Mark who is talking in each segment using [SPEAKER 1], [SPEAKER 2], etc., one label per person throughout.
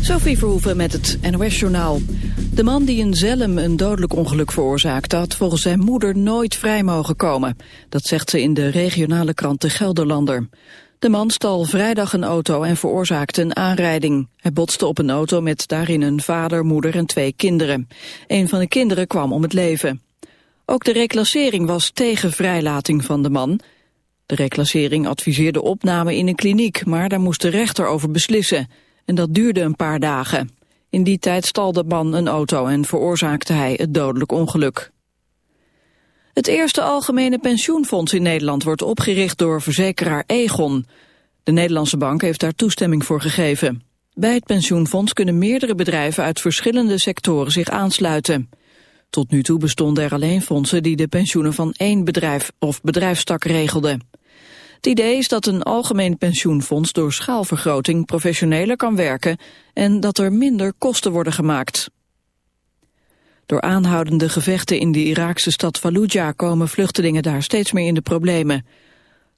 [SPEAKER 1] Sophie Verhoeven met het NOS-journaal. De man die in Zelm een dodelijk ongeluk veroorzaakte... had volgens zijn moeder nooit vrij mogen komen. Dat zegt ze in de regionale krant De Gelderlander. De man stal vrijdag een auto en veroorzaakte een aanrijding. Hij botste op een auto met daarin een vader, moeder en twee kinderen. Een van de kinderen kwam om het leven. Ook de reclassering was tegen vrijlating van de man... De reclassering adviseerde opname in een kliniek, maar daar moest de rechter over beslissen. En dat duurde een paar dagen. In die tijd stal de man een auto en veroorzaakte hij het dodelijk ongeluk. Het eerste algemene pensioenfonds in Nederland wordt opgericht door verzekeraar Egon. De Nederlandse bank heeft daar toestemming voor gegeven. Bij het pensioenfonds kunnen meerdere bedrijven uit verschillende sectoren zich aansluiten. Tot nu toe bestonden er alleen fondsen die de pensioenen van één bedrijf of bedrijfstak regelden. Het idee is dat een algemeen pensioenfonds door schaalvergroting professioneler kan werken en dat er minder kosten worden gemaakt. Door aanhoudende gevechten in de Iraakse stad Fallujah komen vluchtelingen daar steeds meer in de problemen.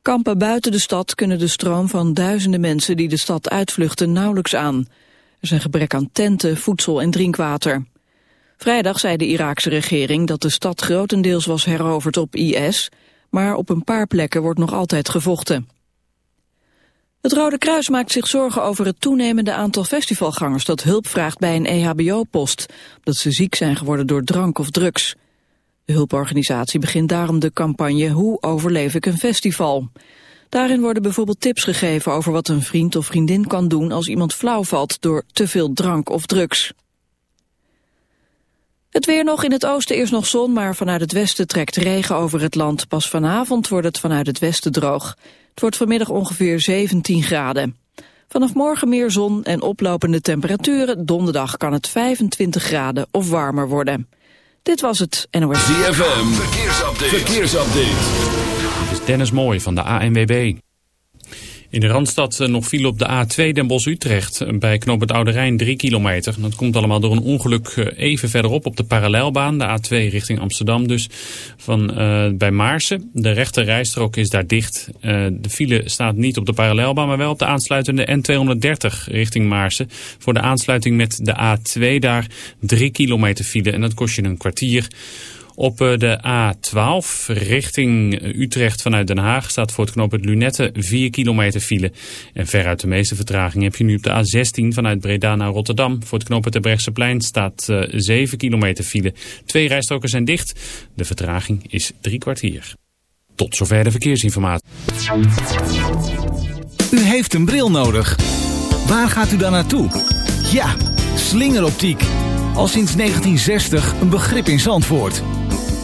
[SPEAKER 1] Kampen buiten de stad kunnen de stroom van duizenden mensen die de stad uitvluchten nauwelijks aan. Er is een gebrek aan tenten, voedsel en drinkwater. Vrijdag zei de Iraakse regering dat de stad grotendeels was heroverd op IS maar op een paar plekken wordt nog altijd gevochten. Het Rode Kruis maakt zich zorgen over het toenemende aantal festivalgangers dat hulp vraagt bij een EHBO-post, omdat ze ziek zijn geworden door drank of drugs. De hulporganisatie begint daarom de campagne Hoe overleef ik een festival? Daarin worden bijvoorbeeld tips gegeven over wat een vriend of vriendin kan doen als iemand flauw valt door te veel drank of drugs. Het weer nog in het oosten eerst nog zon, maar vanuit het westen trekt regen over het land. Pas vanavond wordt het vanuit het westen droog. Het wordt vanmiddag ongeveer 17 graden. Vanaf morgen meer zon en oplopende temperaturen. Donderdag kan het 25 graden of warmer worden. Dit was het NOS.
[SPEAKER 2] ZFM, verkeersupdate. verkeersupdate.
[SPEAKER 3] Dit is Dennis Mooij van de ANWB. In de Randstad eh, nog file op de A2 Den Bosch-Utrecht. Bij knoop het Oude Rijn 3 kilometer. Dat komt allemaal door een ongeluk eh, even verderop op de parallelbaan. De A2 richting Amsterdam dus. Van, bij Maarsen. De rechte rijstrook is daar dicht. De file staat niet op de parallelbaan. Maar wel op de aansluitende N230 richting Maarsen. Voor de aansluiting met de A2 daar 3 kilometer file. En dat kost je een kwartier. Op eh, de A12 richting Utrecht vanuit Den Haag staat voor het knooppunt Lunette 4 kilometer file. En veruit de meeste vertraging heb je nu op de A16 vanuit Breda naar Rotterdam. Voor het knooppunt de plein staat 7 eh, kilometer file. Twee rijstroken zijn dicht. De vertraging is drie kwartier. Tot zover de verkeersinformatie.
[SPEAKER 4] U heeft een bril nodig. Waar gaat u dan naartoe? Ja, slingeroptiek. Al sinds 1960 een begrip in Zandvoort.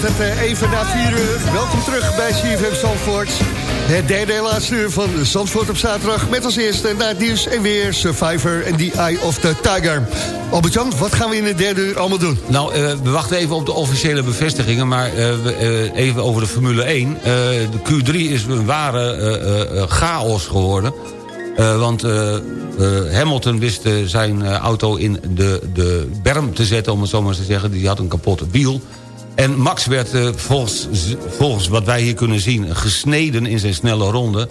[SPEAKER 5] Werd het even na 4 uur. Welkom terug bij CFM Zandvoort. Het derde en laatste uur van Zandvoort op zaterdag... met als eerste naar het nieuws en weer Survivor en The Eye of the Tiger. Albert-Jan, wat gaan we in het derde uur allemaal doen?
[SPEAKER 6] Nou, uh, we wachten even op de officiële bevestigingen... maar uh, even over de Formule 1. de Q3 is een ware chaos geworden... want Hamilton wist zijn auto in de, de berm te zetten, om het zo maar te zeggen. Die had een kapot wiel. En Max werd uh, volgens, volgens wat wij hier kunnen zien... gesneden in zijn snelle ronde.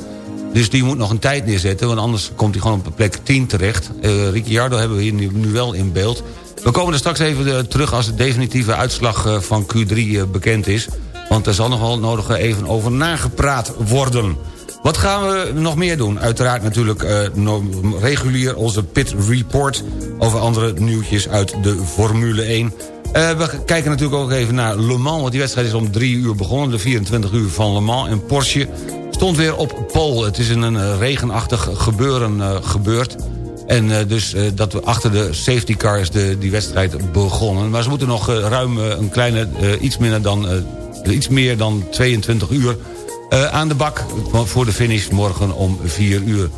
[SPEAKER 6] Dus die moet nog een tijd neerzetten... want anders komt hij gewoon op plek 10 terecht. Uh, Ricciardo hebben we hier nu, wel in beeld. We komen er straks even uh, terug als de definitieve uitslag van Q3 bekend is. Want er zal nog wel nodig even over nagepraat worden. Wat gaan we nog meer doen? Uiteraard natuurlijk regulier onze pit report... over andere nieuwtjes uit de Formule 1... Uh, we kijken natuurlijk ook even naar Le Mans... want die wedstrijd is om drie uur begonnen. De 24 uur van Le Mans. En Porsche stond weer op pol. Het is een uh, regenachtig gebeuren uh, gebeurd. En dus dat we achter de safety cars de, die wedstrijd begonnen. Maar ze moeten nog ruim een kleine, iets, minder dan, iets meer dan 22 uur... aan de bak voor de finish morgen om 4 uur.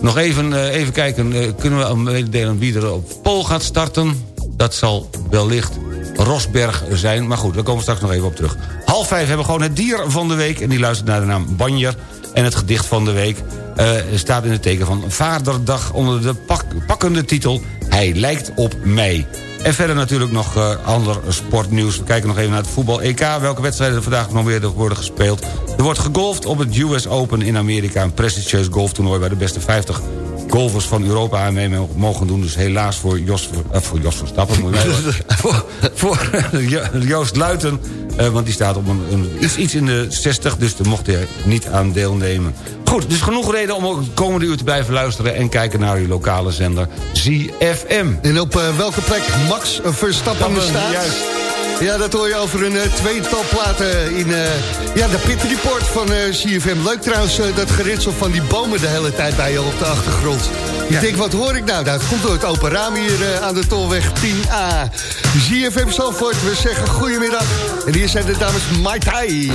[SPEAKER 6] Nog even, even kijken, kunnen we mededelen wie er op pol gaat starten? Dat zal wellicht Rosberg zijn. Maar goed, daar komen we straks nog even op terug. Half vijf hebben we gewoon het dier van de week. En die luistert naar de naam Banjer. En het gedicht van de week uh, staat in het teken van Vaderdag... onder de pak pakkende titel Hij lijkt op mij. En verder natuurlijk nog uh, ander sportnieuws. We kijken nog even naar het voetbal-EK. Welke wedstrijden er vandaag nog weer worden gespeeld. Er wordt gegolfd op het US Open in Amerika. Een prestigieus golftoernooi bij de beste 50 golfers van Europa aan mee mogen doen. Dus helaas voor Jos, uh, voor Jos Verstappen, moet voor, voor Joost Luiten. Uh, want die staat op een, een, iets, iets in de 60, dus daar mocht hij niet aan deelnemen. Goed, dus genoeg reden om ook de komende uur te blijven luisteren... en kijken naar uw lokale zender ZFM.
[SPEAKER 5] En op uh, welke plek Max Verstappen staat? Juist. Ja, dat hoor je over een uh, tweetal platen in uh, ja, de Pit Report van uh, CFM. Leuk trouwens, dat geritsel van die bomen de hele tijd bij je op de achtergrond. Ja. Ik denk, wat hoor ik nou? Nou, het komt door het open raam hier aan de Tolweg 10A. CFM Zalvoort, we zeggen goedemiddag. En hier zijn de dames Mai Tai.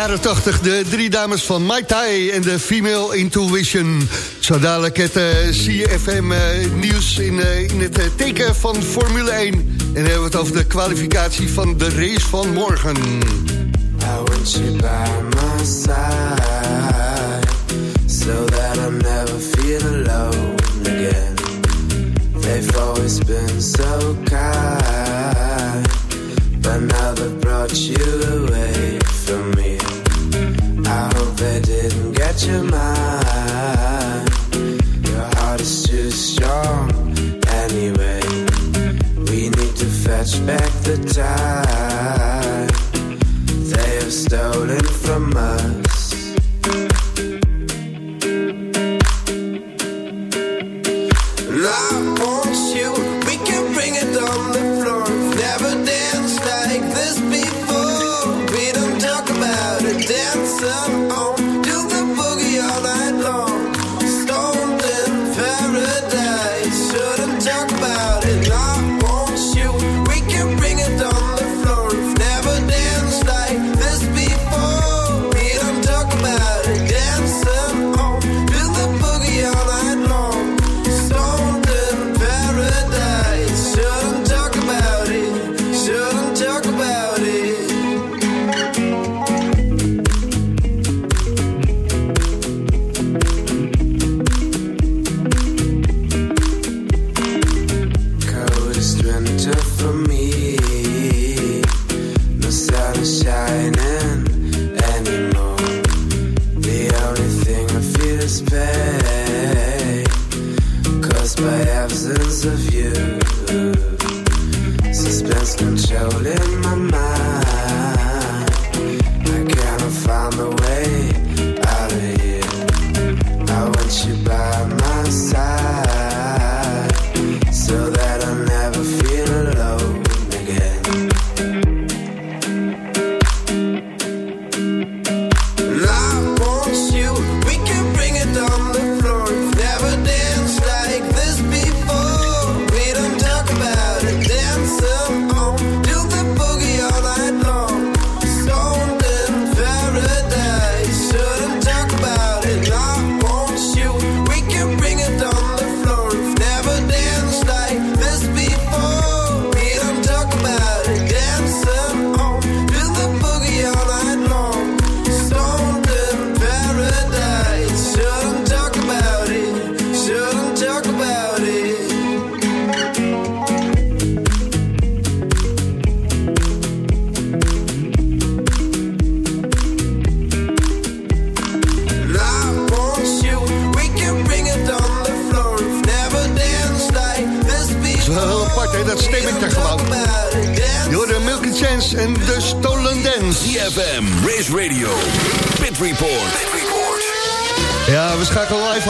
[SPEAKER 7] Jaren, jaren 80, de drie dames van Mai Tai en de Female Intuition. Zo dadelijk het uh, CFM uh, nieuws in, in het teken van Formule 1. En hebben we het over de kwalificatie van de race van morgen. I want you by my side So that I never feel alone again They've always been so kind But now they've brought you side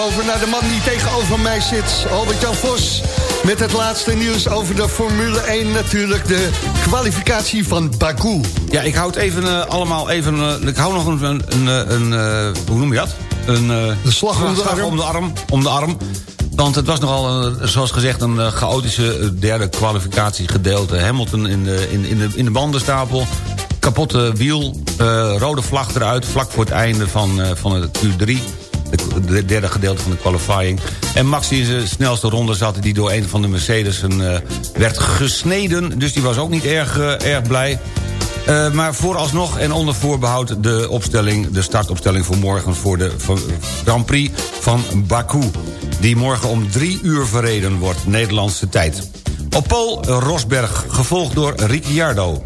[SPEAKER 5] over naar de man die tegenover mij zit. Albert-Jan Vos met het laatste nieuws over de Formule 1. Natuurlijk de kwalificatie van Baku.
[SPEAKER 6] Ja, ik hou het even eh, allemaal even... eh, ik hou nog een... een, een, eh, een, hoe noem je dat? Een,
[SPEAKER 5] De slag om de arm.
[SPEAKER 6] om de arm. Om de arm. Want het was nogal, eh, zoals gezegd, een chaotische derde kwalificatiegedeelte. Hamilton in de, in, in de, in de bandenstapel. Kapotte wiel. rode vlag eruit, vlak voor het einde van, eh, van het Q3. Het de derde gedeelte van de qualifying. En Max die in zijn snelste ronde zat... die door een van de Mercedes eh, werd gesneden. Dus die was ook niet erg, eh, erg blij. Eh, maar vooralsnog en onder voorbehoud de opstelling, de startopstelling voor morgen... voor de Grand Prix van Baku. Die morgen om drie uur verreden wordt, Nederlandse tijd. Op Paul Rosberg, gevolgd door Ricciardo.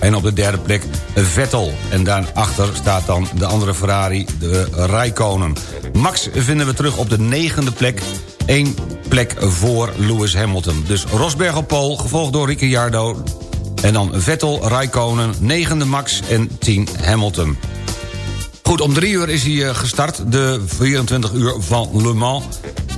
[SPEAKER 6] En op de derde plek Vettel. En daarachter staat dan de andere Ferrari, de Rijkonen. Max vinden we terug op de negende plek. Eén plek voor Lewis Hamilton. Dus Rosberg op pole, gevolgd door Ricciardo. En dan Vettel, Rijkonen, negende Max en 10 Hamilton. Goed, om drie uur is hij eh, gestart, de 24 uur van Le Mans.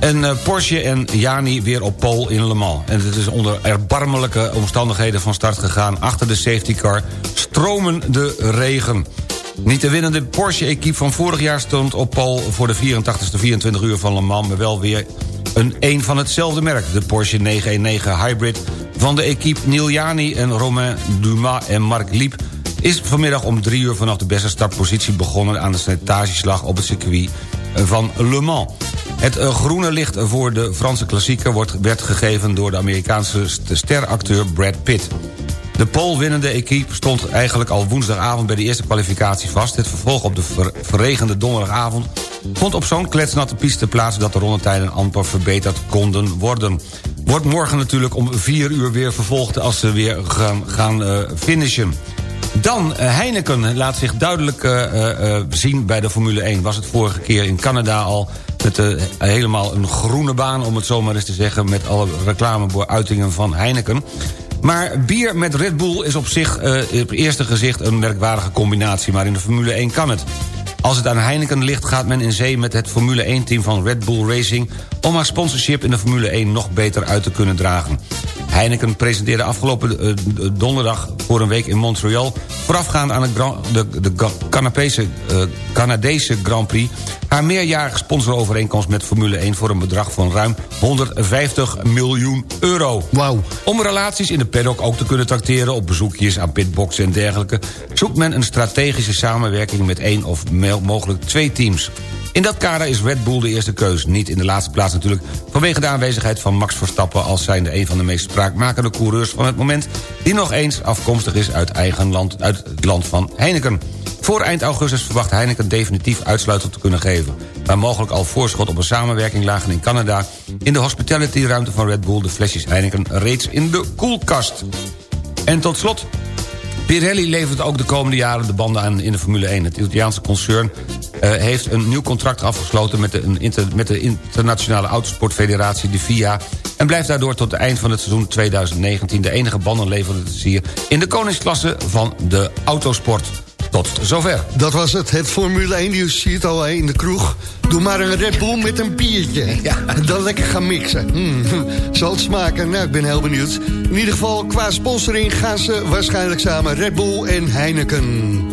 [SPEAKER 6] En eh, Porsche en Jani weer op pole in Le Mans. En het is onder erbarmelijke omstandigheden van start gegaan... achter de safety car, stromen de regen. Niet de winnende Porsche-equipe van vorig jaar stond op pole... voor de 84ste 24 uur van Le Mans... maar wel weer een een van hetzelfde merk. De Porsche 911 Hybrid van de equipe Neil Jani en Romain Dumas en Marc Liep is vanmiddag om drie uur vanaf de beste startpositie begonnen... aan de slijtageslag op het circuit van Le Mans. Het eh, groene licht voor de Franse klassieker wordt, werd gegeven... door de Amerikaanse steracteur Brad Pitt. De poolwinnende equipe stond eigenlijk al woensdagavond... bij de eerste kwalificatie vast. Het vervolg op de verregende donderdagavond... vond op zo'n kletsnatte piste plaats... dat de rondetijden amper verbeterd konden worden. Wordt morgen natuurlijk om vier uur weer vervolgd... als ze weer gaan, gaan uh, finishen. Dan, uh, Heineken laat zich duidelijk uh, zien bij de Formule 1. Was het vorige keer in Canada al met helemaal een groene baan... om het zo maar eens te zeggen, met alle reclameuitingen van Heineken. Maar bier met Red Bull is op zich op eerste gezicht een merkwaardige combinatie... maar in de Formule 1 kan het. Als het aan Heineken ligt gaat men in zee met het Formule 1-team van Red Bull Racing... om haar sponsorship in de Formule 1 nog beter uit te kunnen dragen. Heineken presenteerde afgelopen uh, donderdag voor een week in Montreal... voorafgaand aan de, de, de Canapese, uh, Canadese Grand Prix... haar meerjarige sponsorovereenkomst met Formule 1... voor een bedrag van ruim 150 miljoen euro.
[SPEAKER 8] Wauw.
[SPEAKER 6] Om relaties in de paddock ook te kunnen tracteren... op bezoekjes aan pitboxen en dergelijke... zoekt men een strategische samenwerking met één of mogelijk twee teams. In dat kader is Red Bull de eerste keus. Niet in de laatste plaats natuurlijk vanwege de aanwezigheid van Max Verstappen... als zijnde een van de meest spraakmakende coureurs van het moment... die nog eens afkomstig is uit eigen land, uit het land van Heineken. Voor eind augustus verwacht Heineken definitief uitsluiting te kunnen geven. Waar mogelijk al voorschot op een samenwerking lagen in Canada... in de hospitality-ruimte van Red Bull de flesjes Heineken reeds in de koelkast. En tot slot Pirelli levert ook de komende jaren de banden aan in de Formule 1. Het Italiaanse concern heeft een nieuw contract afgesloten... Met de, inter, met de Internationale Autosportfederatie, de FIA... en blijft daardoor tot het eind van het seizoen 2019... de enige bandenleverancier in de koningsklasse van de autosport. Tot zover.
[SPEAKER 8] Dat was het, het Formule 1 nieuws. Zie het al in de kroeg. Doe maar een Red Bull met een biertje. Ja. Dan lekker gaan mixen. Hmm. Zal het smaken? Nou, ik ben heel benieuwd. In ieder geval, qua sponsoring gaan ze waarschijnlijk samen. Red Bull en Heineken.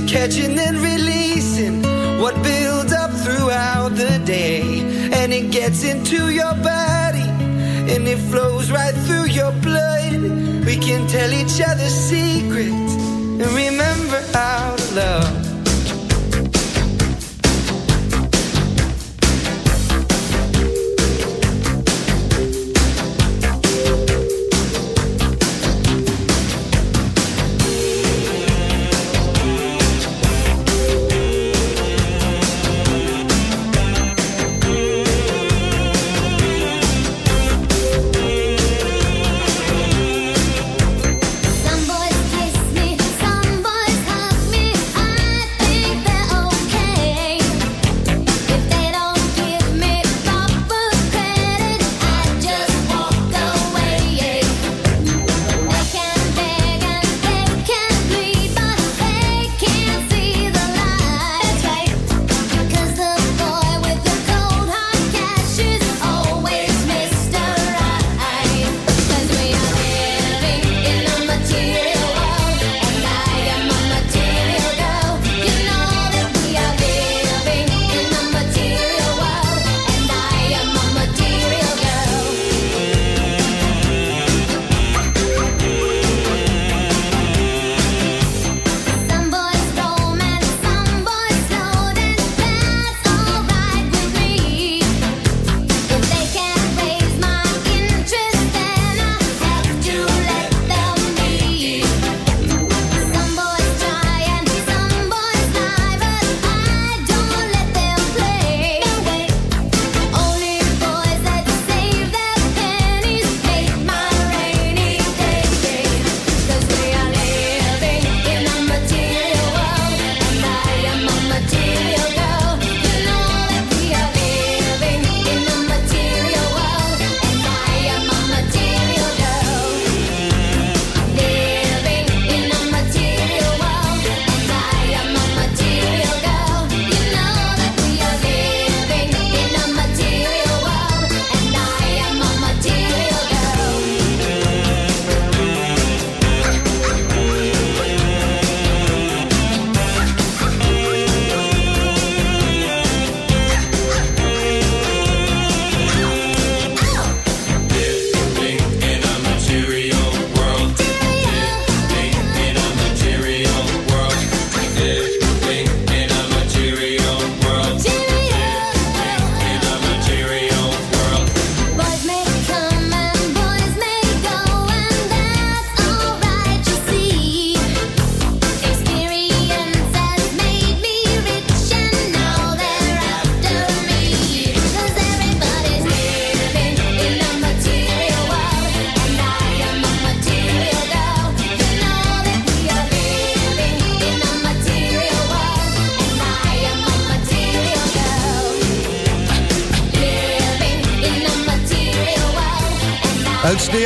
[SPEAKER 9] Way. Catching and releasing what builds up throughout the day. And it gets into your body and it flows right through your blood. We can tell each other secrets and remember how to love.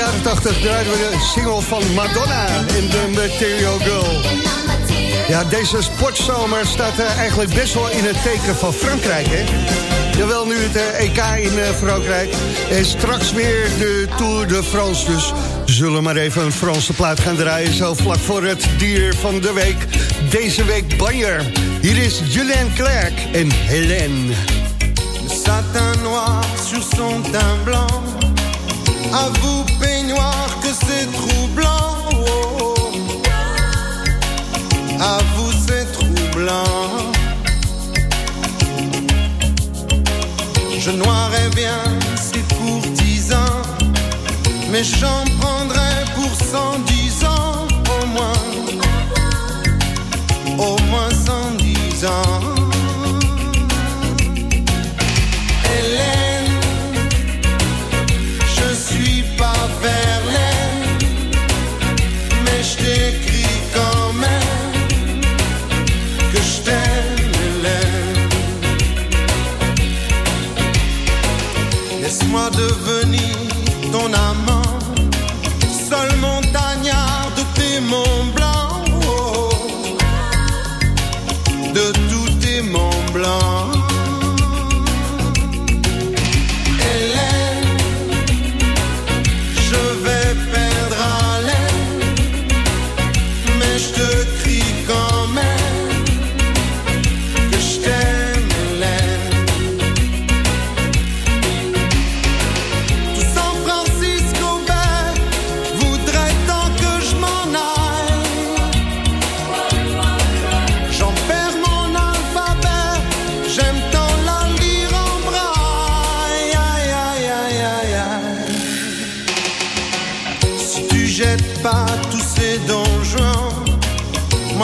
[SPEAKER 5] Jaren 80 draaiden we de single van Madonna in The Material Girl. Ja, deze sportzomer staat uh, eigenlijk best wel in het teken van Frankrijk, hè? Jawel, nu het uh, EK in uh, Frankrijk. En straks weer de Tour de France. Dus zullen maar even een Franse plaat gaan draaien. Zo vlak voor het dier van de week. Deze week Banjer. Hier is Julien Clerc en Hélène.
[SPEAKER 7] Satin noir sur son teint blanc À vous, peignoir, que c'est troublant. Oh, À vous, c'est troublant. Je noirais bien ces courtisans, mais j'en prendrais pour cent dix ans au moins. Au moins cent dix ans. Devenir ton amant, seul montagnard de tes monts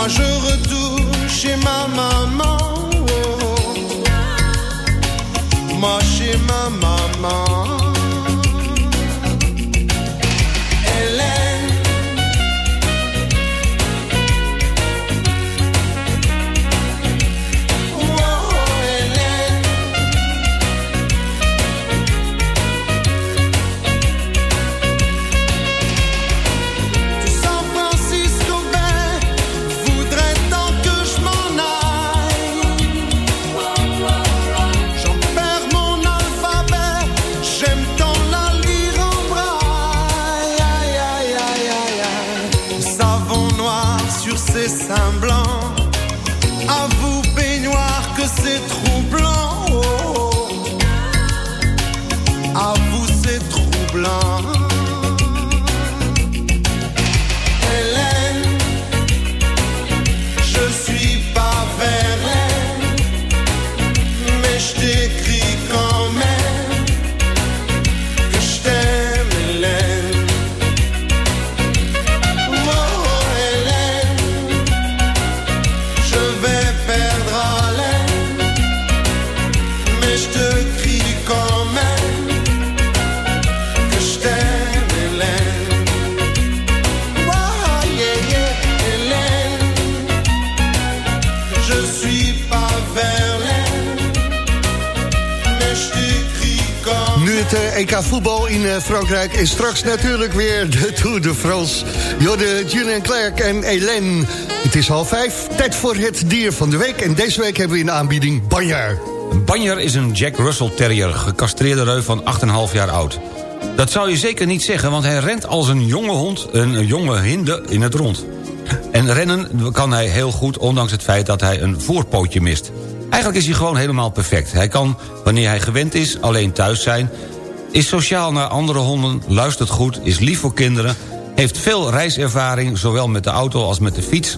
[SPEAKER 7] je retourne chez ma maman.
[SPEAKER 5] Frankrijk en straks natuurlijk weer de Tour de France. Jorde, Julien Clerc en Hélène. Het is half vijf, tijd voor het dier van de week. En deze week hebben we in aanbieding Banjar.
[SPEAKER 6] Banjer is een Jack Russell Terrier, gecastreerde reu van 8,5 jaar oud. Dat zou je zeker niet zeggen, want hij rent als een jonge hond, een jonge hinde in het rond. En rennen kan hij heel goed, ondanks het feit dat hij een voorpootje mist. Eigenlijk is hij gewoon helemaal perfect. Hij kan, wanneer hij gewend is, alleen thuis zijn... is sociaal naar andere honden, luistert goed, is lief voor kinderen... heeft veel reiservaring, zowel met de auto als met de fiets...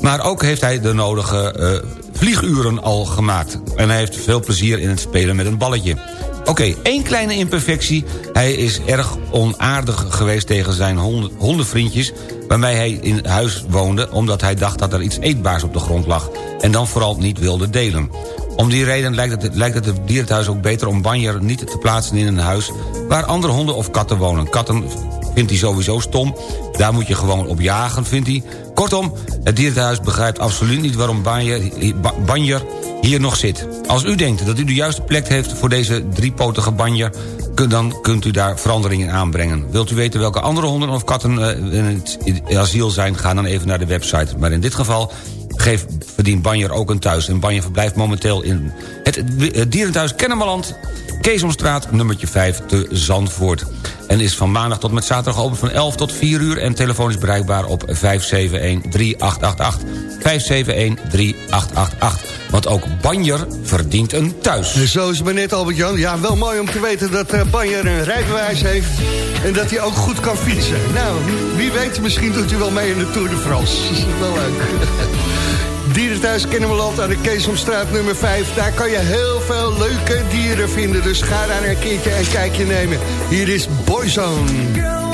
[SPEAKER 6] maar ook heeft hij de nodige eh, vlieguren al gemaakt. En hij heeft veel plezier in het spelen met een balletje. Oké, één kleine imperfectie. Hij is erg onaardig geweest tegen zijn honden, hondenvriendjes... waarmee hij in huis woonde... omdat hij dacht dat er iets eetbaars op de grond lag... en dan vooral niet wilde delen. Om die reden lijkt het, lijkt het dierenthuis ook beter om banjer niet te plaatsen in een huis... waar andere honden of katten wonen. Katten vindt hij sowieso stom. Daar moet je gewoon op jagen, vindt hij. Kortom, het dierenhuis begrijpt absoluut niet waarom Banjer, hier nog zit. Als u denkt dat u de juiste plek heeft voor deze driepotige Banjer... dan kunt u daar veranderingen aanbrengen. Wilt u weten welke andere honden of katten eh, in het asiel zijn... ga dan even naar de website. Maar in dit geval geeft, verdient Banjer ook een thuis. En Banjer verblijft momenteel in het, het dierenthuis Kennemerland... Keesomstraat, nummertje 5 te Zandvoort. En is van maandag tot met zaterdag open van 11 tot 4 uur... en telefonisch bereikbaar op 571-3888. 571-3888. Want ook Banjer verdient een thuis.
[SPEAKER 5] Zo is het maar net, Albert-Jan. Ja, wel mooi om te weten dat eh, Banjer een rijbewijs heeft... en dat hij ook goed kan fietsen. Nou, wie weet, misschien doet hij wel mee in de Tour de France. Dat is wel leuk. Dierenthuis Kennemerland aan de Keesomstraat nummer 5. Daar kan je heel veel leuke dieren vinden. Dus ga daar een keertje een kijkje nemen. Hier is Boyzone.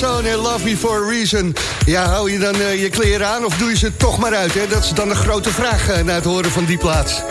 [SPEAKER 10] Boyzone en Love Me For A Reason. Ja, hou je dan uh, je kleren aan of doe je ze toch maar uit? Hè? Dat is dan de grote vraag uh, na het horen van die plaats.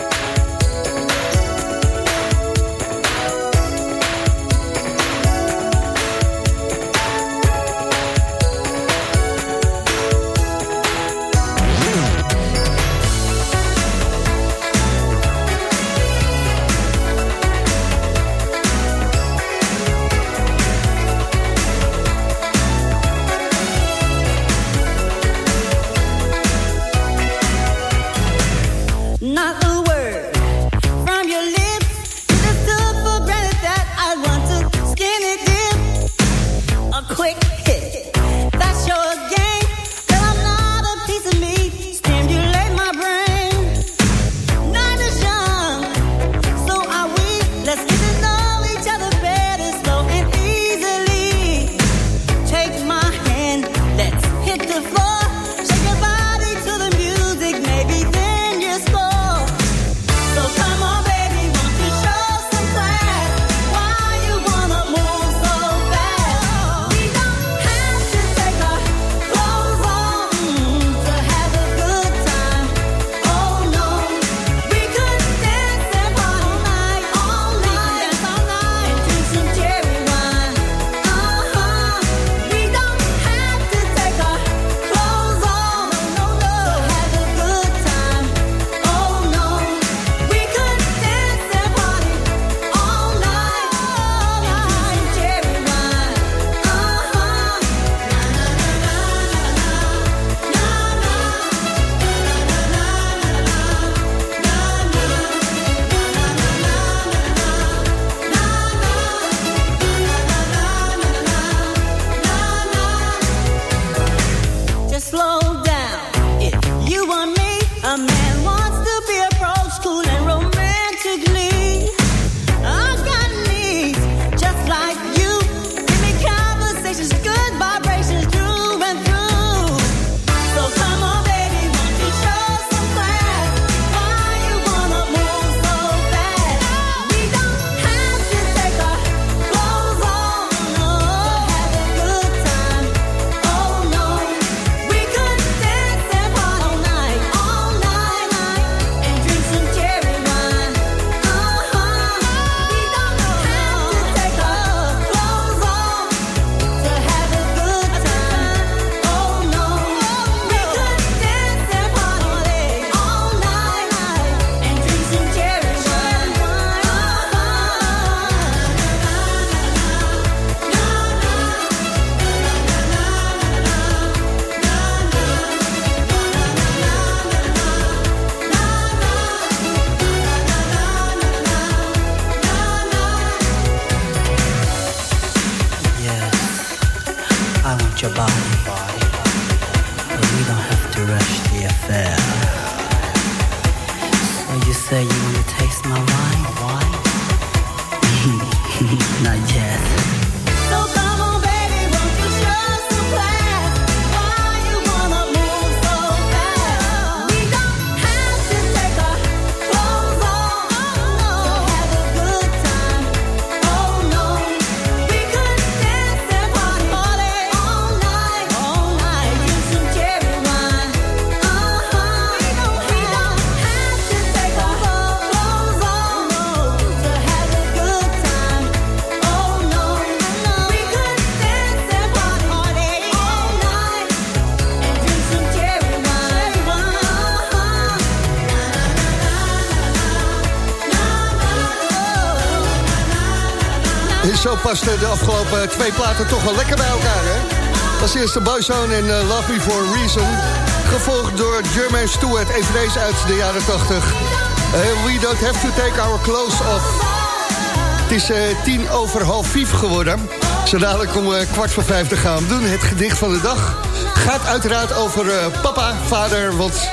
[SPEAKER 10] De afgelopen twee platen toch wel lekker bij elkaar, hè? Als eerste Boyzone en uh, Love Me For A Reason. Gevolgd door Jermaine Stewart, eveneens uit de jaren 80. Uh, we don't have to take our clothes off. Het is uh, tien over half vijf geworden. Zo dadelijk om kwart voor vijf te gaan doen. Het gedicht van de dag gaat uiteraard over papa, vader. Want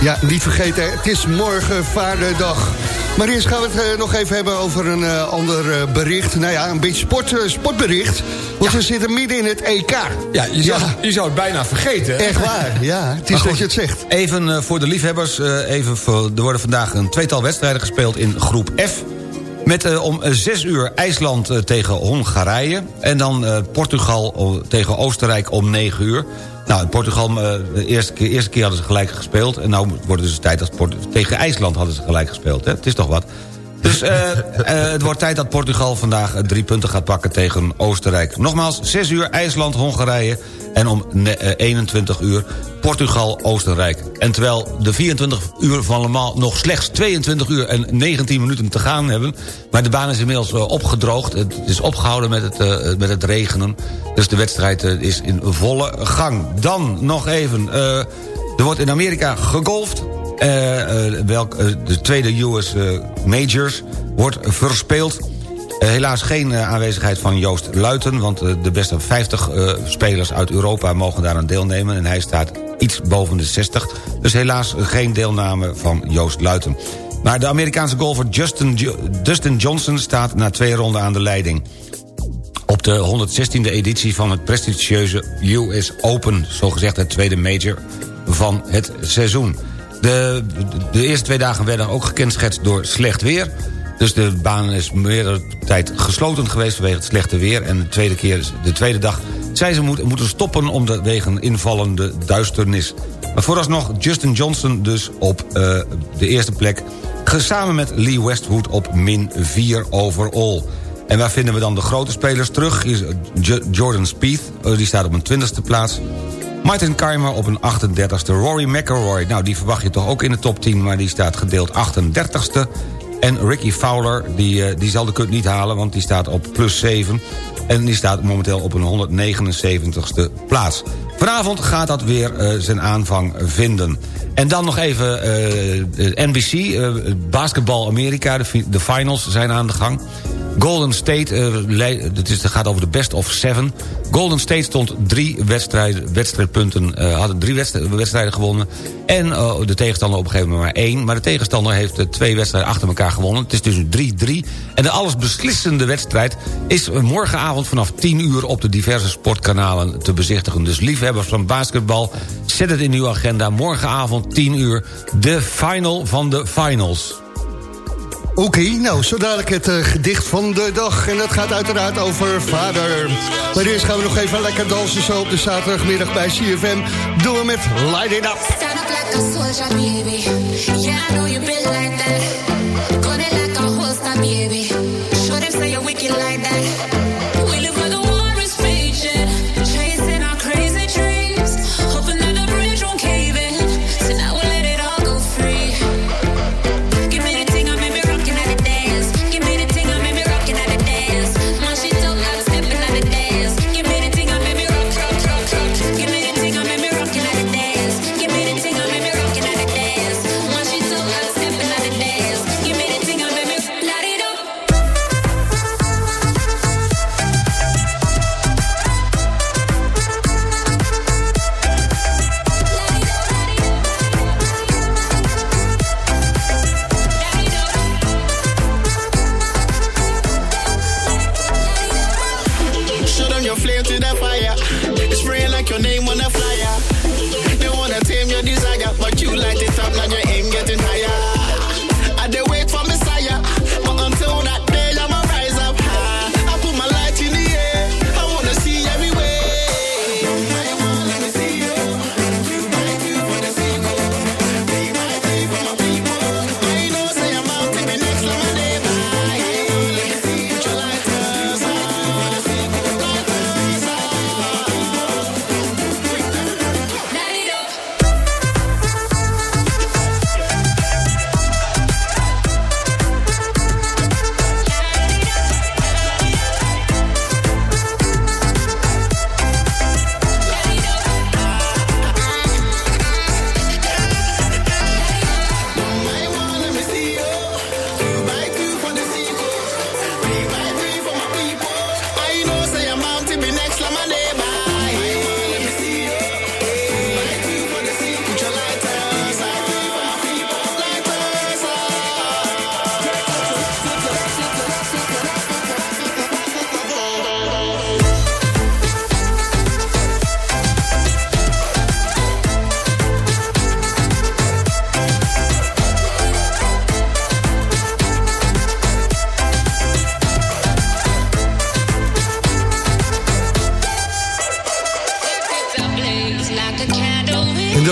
[SPEAKER 10] ja, niet vergeten, het is morgen vaderdag.
[SPEAKER 5] Maar eerst gaan we het nog even hebben over een ander bericht. Nou ja, een beetje sport, sportbericht. Want we zitten midden in het EK.
[SPEAKER 6] Ja, je zou, Je zou het bijna vergeten.
[SPEAKER 5] Echt waar, ja. Het is dat je het zegt.
[SPEAKER 6] Even voor de liefhebbers. even voor, er worden vandaag een tweetal wedstrijden gespeeld in groep F. Met uh, om 6 uur IJsland uh, tegen Hongarije. En dan Portugal tegen Oostenrijk om 9 uur. Nou, in Portugal, de eerste keer, eerste keer hadden ze gelijk gespeeld. En nu wordt het dus tijd dat tegen IJsland hadden ze gelijk gespeeld. Hè? Het is toch wat. Dus het wordt tijd dat Portugal vandaag drie punten gaat pakken tegen Oostenrijk. Nogmaals, 6 uur IJsland, Hongarije. En om 21 uur Portugal-Oostenrijk. En terwijl de 24 uur van Le nog slechts 22 uur en 19 minuten te gaan hebben... maar de baan is inmiddels eh, opgedroogd. Het is opgehouden met het, met het regenen. Dus de wedstrijd is in volle gang. Dan nog even... er wordt in Amerika gegolfd. Welk, de tweede US Majors wordt verspeeld... Helaas geen aanwezigheid van Joost Luiten... want de beste 50 spelers uit Europa mogen daar aan deelnemen... en hij staat iets boven de 60. Dus helaas geen deelname van Joost Luiten. Maar de Amerikaanse golfer Justin, Dustin Johnson staat na twee ronden aan de leiding. Op de 116e editie van het prestigieuze US Open... zogezegd het tweede major van het seizoen. De, de eerste twee dagen werden ook gekenschetst door slecht weer... Dus de baan is meerdere tijd gesloten geweest vanwege het slechte weer. En de tweede, keer, de tweede dag zij ze moeten stoppen om de wegen invallende duisternis. Maar vooralsnog Justin Johnson dus op uh, de eerste plek... samen met Lee Westwood op min 4 overall. En waar vinden we dan de grote spelers terug? Is Jordan Spieth, uh, die staat op een 20ste plaats. Martin Keimer op een 38ste. Rory McIlroy, nou die verwacht je toch ook in de top 10... maar die staat gedeeld 38ste. En Ricky Fowler, die, uh, die zal de kut niet halen... want die staat op plus 7. En die staat momenteel op een 179ste plaats. Vanavond gaat dat weer uh, zijn aanvang vinden. En dan nog even uh, NBC, uh, basketbal Amerika, de, de finals zijn aan de gang. Golden State, het, is, gaat over de best of seven. Golden State stond drie wedstrijden, wedstrijdpunten, hadden drie wedstrijden gewonnen. En de tegenstander op een gegeven moment maar één. Maar de tegenstander heeft twee wedstrijden achter elkaar gewonnen. Het is dus 3-3. En de allesbeslissende wedstrijd is morgenavond vanaf 10 uur... op de diverse sportkanalen te bezichtigen. Dus liefhebbers van basketbal, zet het in uw agenda. Morgenavond 10 uur, de final van de finals.
[SPEAKER 5] Oké, okay, nou, zo dadelijk het uh, gedicht van de dag. En dat gaat uiteraard over vader. Maar eerst gaan we nog even lekker dansen zo op de zaterdagmiddag bij CFM. Doen we met Light It Up. Stand up like a soldier, baby. Yeah, I know you been like that. Got it like a holster, baby.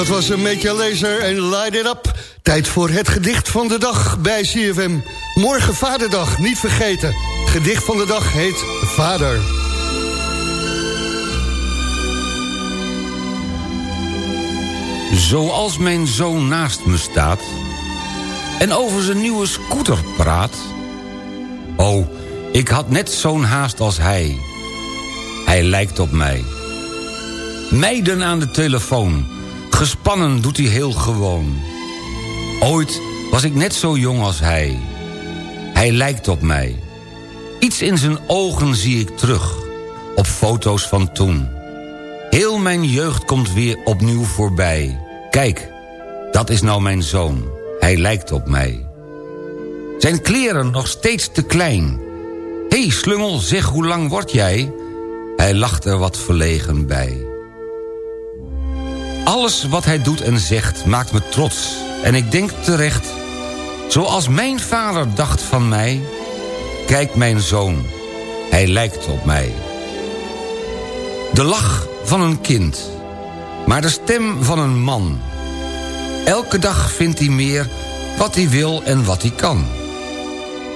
[SPEAKER 5] Dat was een beetje laser en light it up. Tijd voor het gedicht van de dag bij CFM. Morgen Vaderdag, niet vergeten. Gedicht van de dag heet Vader.
[SPEAKER 6] Zoals mijn zoon naast me staat... en over zijn nieuwe scooter praat... Oh, ik had net zo'n haast als hij. Hij lijkt op mij. Meiden aan de telefoon. Gespannen doet hij heel gewoon. Ooit was ik net zo jong als hij. Hij lijkt op mij. Iets in zijn ogen zie ik terug. Op foto's van toen. Heel mijn jeugd komt weer opnieuw voorbij. Kijk, dat is nou mijn zoon. Hij lijkt op mij. Zijn kleren nog steeds te klein. Hé, hey, slungel, zeg hoe lang word jij? Hij lacht er wat verlegen bij. Alles wat hij doet en zegt maakt me trots. En ik denk terecht, zoals mijn vader dacht van mij... Kijk mijn zoon, hij lijkt op mij. De lach van een kind, maar de stem van een man. Elke dag vindt hij meer wat hij wil en wat hij kan.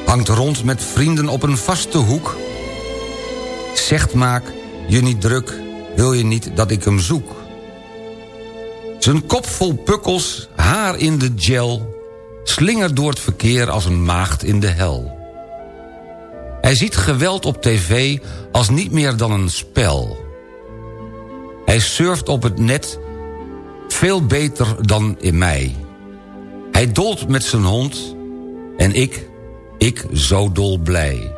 [SPEAKER 6] Hangt rond met vrienden op een vaste hoek. Zegt maak je niet druk, wil je niet dat ik hem zoek. Zijn kop vol pukkels, haar in de gel... slingert door het verkeer als een maagd in de hel. Hij ziet geweld op tv als niet meer dan een spel. Hij surft op het net veel beter dan in mij. Hij dolt met zijn hond en ik, ik zo dolblij.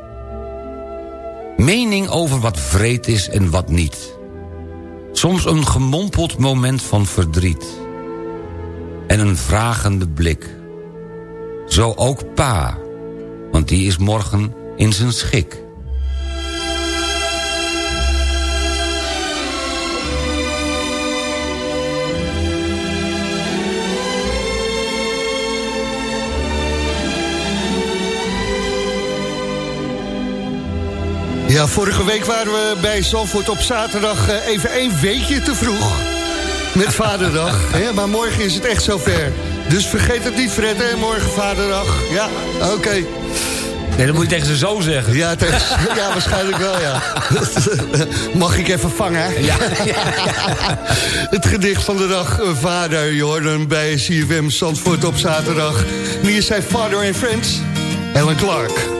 [SPEAKER 6] Mening over wat vreed is en wat niet. Soms een gemompeld moment van verdriet. En een vragende blik. Zo ook pa, want die is morgen in zijn schik.
[SPEAKER 5] Ja, vorige week waren we bij Zandvoort op zaterdag eh, even één weekje te vroeg. Met Vaderdag. maar morgen is het echt zover. Dus vergeet het niet, Fred, hè? morgen Vaderdag. Ja, oké.
[SPEAKER 6] Nee, dat moet je tegen ze zo zeggen.
[SPEAKER 5] Ja, tegen, ja waarschijnlijk wel, ja. Mag ik even vangen? Ja. Het gedicht van de dag, eh, Vader. Jordan bij CFM Zandvoort op zaterdag. Is zijn Father and Friends, Ellen Clark.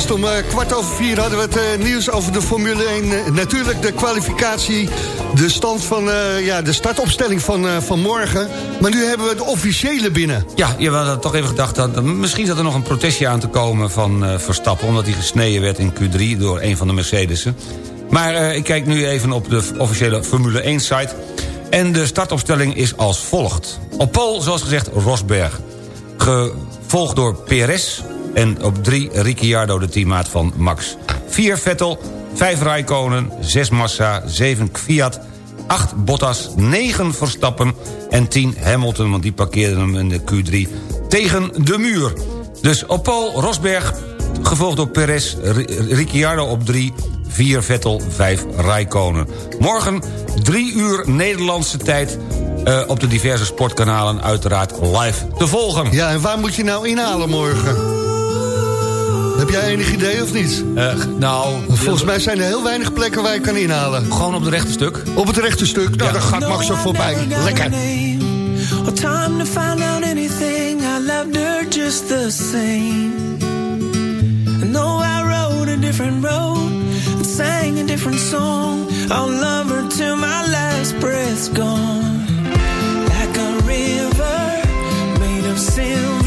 [SPEAKER 5] Zojuist om uh, kwart over vier hadden we het uh, nieuws over de Formule 1. Uh, natuurlijk de kwalificatie, de stand van ja, de startopstelling van, van morgen. Maar nu hebben we de officiële binnen.
[SPEAKER 6] Ja, we hadden toch even gedacht dat misschien zat er nog een protestje aan te komen van Verstappen... omdat hij gesneden werd in Q3 door een van de Mercedes'en. Maar ik kijk nu even op de officiële Formule 1-site... En de startopstelling is als volgt. Op pol, zoals gezegd, Rosberg. Gevolgd door Perez, en op drie Ricciardo, de teammaat van Max. 4 Vettel, 5 Raikkonen, 6 Massa, 7 Fiat... 8 Bottas, 9 Verstappen en 10 Hamilton... want die parkeerde hem in de Q3 tegen de muur. Dus op Paul Rosberg, gevolgd door Perez, Ricciardo op 3... 4 Vettel, 5 Raikkonen. Morgen 3 uur Nederlandse tijd... Uh, op de diverse sportkanalen uiteraard live te volgen.
[SPEAKER 5] Ja, en waar moet je nou inhalen morgen? Heb jij enig idee of niet? Uh,
[SPEAKER 6] nou...
[SPEAKER 5] Volgens mij zijn er heel weinig plekken waar je kan inhalen.
[SPEAKER 6] Gewoon op het rechte stuk?
[SPEAKER 5] Op het rechte stuk? Nou, ja. daar gaat Max zo voorbij. Lekker. time to find out anything I loved her just the same I know I rode a different road And sang a different song I'll love her till my last breath's gone Like a river made of silver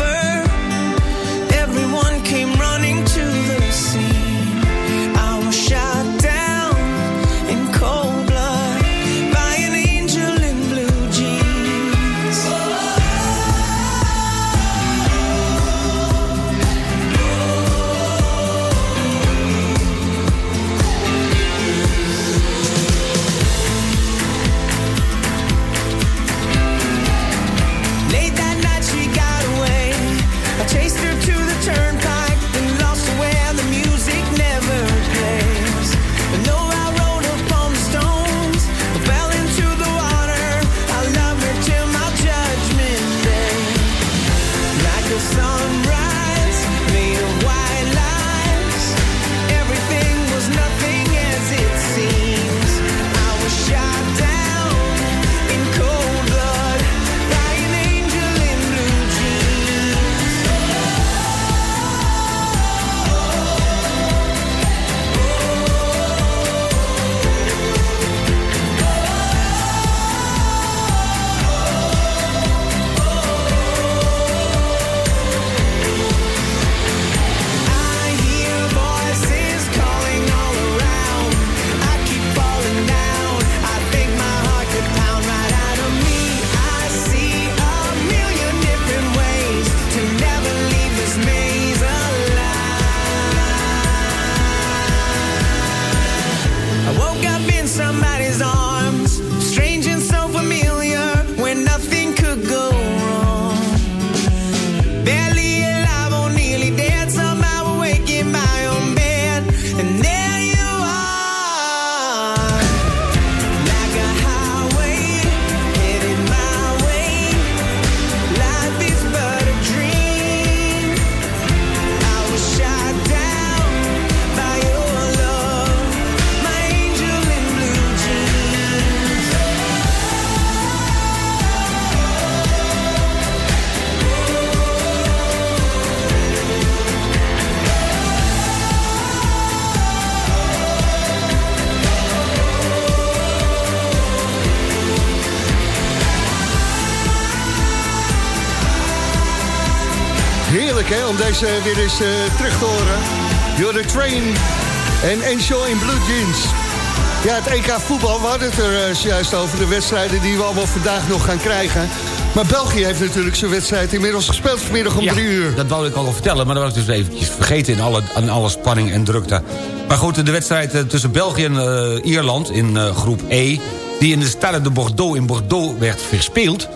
[SPEAKER 5] weer eens uh, terug te horen. You're the Train en Enjoy in Blue Jeans. Ja, het EK voetbal, we hadden het er uh, juist over de wedstrijden die we allemaal vandaag nog gaan krijgen. Maar België heeft natuurlijk zijn wedstrijd inmiddels gespeeld vanmiddag om drie uur.
[SPEAKER 6] dat wou ik al vertellen, maar dat was ik dus eventjes vergeten in alle, in alle spanning en drukte. Maar goed, de wedstrijd eh, tussen België en uh, Ierland in groep E... die in de Stade de Bordeaux in Bordeaux werd verspeeld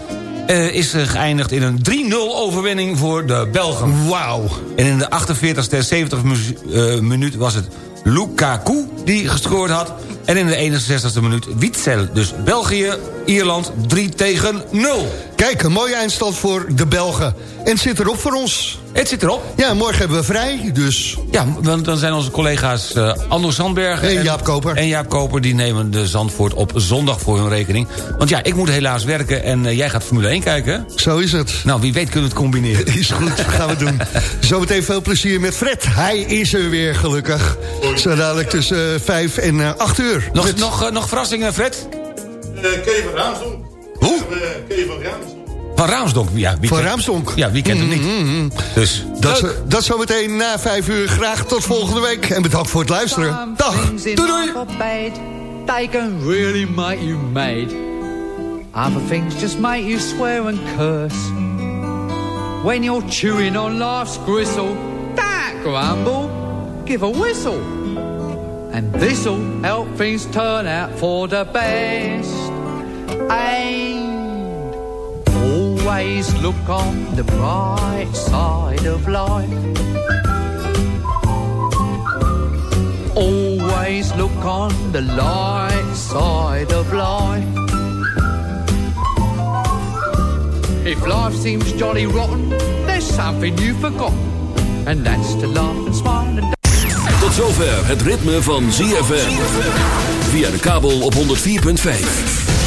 [SPEAKER 6] uh, is geëindigd in een 3-0 overwinning voor de Belgen.
[SPEAKER 5] Wauw.
[SPEAKER 6] En in de 48e en 70 e minuut was het Lukaku die gescoord had. En in de 61e minuut Witzel. Dus België, Ierland 3 tegen 0.
[SPEAKER 5] Kijk, een mooie eindstand voor de Belgen. En zit erop voor ons.
[SPEAKER 6] Het zit erop.
[SPEAKER 5] Ja, morgen hebben we vrij, dus...
[SPEAKER 6] Ja, dan, dan zijn onze collega's uh, Ando Sandbergen...
[SPEAKER 5] En Jaap Koper.
[SPEAKER 6] En Jaap Koper, die nemen de Zandvoort op zondag voor hun rekening. Want ja, ik moet helaas werken en uh, jij gaat Formule 1 kijken.
[SPEAKER 5] Zo is het.
[SPEAKER 6] Nou, wie weet kunnen we het combineren.
[SPEAKER 5] Is goed, gaan we doen. Zometeen veel plezier met Fred. Hij is er weer, gelukkig. Zo dadelijk tussen uh, 5 en 8 uur.
[SPEAKER 6] Nog,
[SPEAKER 5] met...
[SPEAKER 6] nog, nog verrassingen, Fred?
[SPEAKER 11] Kevin Raamsdonk.
[SPEAKER 6] Hoe?
[SPEAKER 11] Kevin Raamsdonk.
[SPEAKER 6] Van Raamsdonk, ja. Wie
[SPEAKER 5] Van Raamsdonk.
[SPEAKER 6] Ja, wie kent hem niet?
[SPEAKER 5] Mm -hmm.
[SPEAKER 6] Dus,
[SPEAKER 5] dat, zo, dat zometeen na vijf uur. Graag tot volgende week. En bedankt voor het luisteren. Dag. Doei doei.
[SPEAKER 10] They can really make you mad. Other things just make you swear and curse. When you're chewing on life's gristle, that grumble, give a whistle. And this'll help things turn out for the best. And always look on the bright side of life. Always look on the light side of life. If life seems jolly rotten, there's something you've forgotten. And that's to laugh and smile and...
[SPEAKER 2] Tot zover het ritme van ZFM. Via de kabel op 104.5.